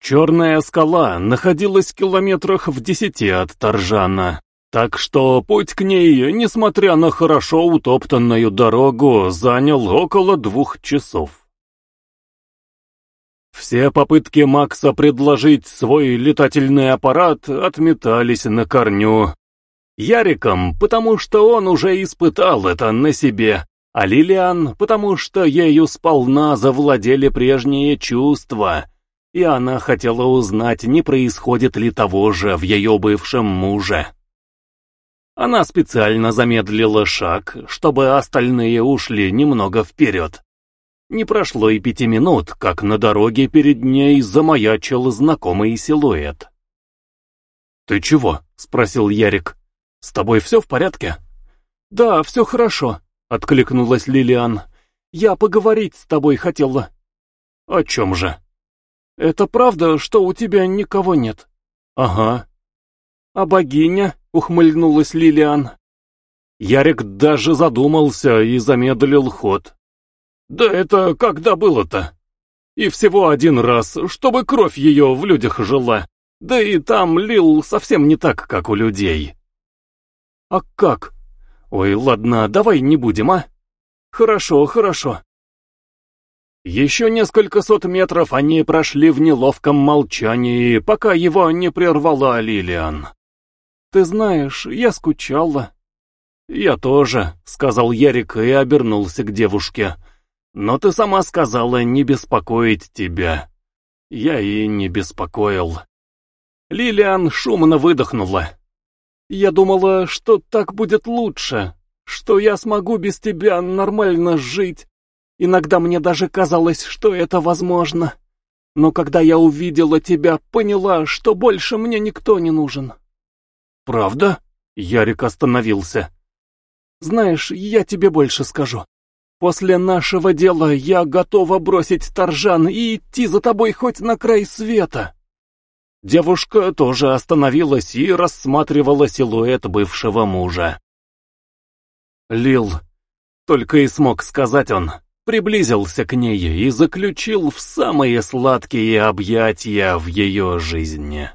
Черная скала находилась в километрах в десяти от Торжана, так что путь к ней, несмотря на хорошо утоптанную дорогу, занял около двух часов. Все попытки Макса предложить свой летательный аппарат отметались на корню. Яриком, потому что он уже испытал это на себе, а Лилиан, потому что ею сполна завладели прежние чувства, и она хотела узнать, не происходит ли того же в ее бывшем муже. Она специально замедлила шаг, чтобы остальные ушли немного вперед. Не прошло и пяти минут, как на дороге перед ней замаячил знакомый силуэт. «Ты чего?» — спросил Ярик. «С тобой все в порядке?» «Да, все хорошо», — откликнулась Лилиан. «Я поговорить с тобой хотела». «О чем же?» «Это правда, что у тебя никого нет?» «Ага». «А богиня?» — ухмыльнулась Лилиан. Ярик даже задумался и замедлил ход. Да это когда было-то? И всего один раз, чтобы кровь ее в людях жила. Да и там лил совсем не так, как у людей. А как? Ой, ладно, давай не будем, а? Хорошо, хорошо. Еще несколько сот метров они прошли в неловком молчании, пока его не прервала Лилиан. «Ты знаешь, я скучала». «Я тоже», — сказал Ярик и обернулся к девушке. Но ты сама сказала не беспокоить тебя. Я и не беспокоил. Лилиан шумно выдохнула. Я думала, что так будет лучше, что я смогу без тебя нормально жить. Иногда мне даже казалось, что это возможно. Но когда я увидела тебя, поняла, что больше мне никто не нужен. Правда? Ярик остановился. Знаешь, я тебе больше скажу. После нашего дела я готова бросить Торжан и идти за тобой хоть на край света. Девушка тоже остановилась и рассматривала силуэт бывшего мужа. Лил, только и смог сказать он, приблизился к ней и заключил в самые сладкие объятия в ее жизни.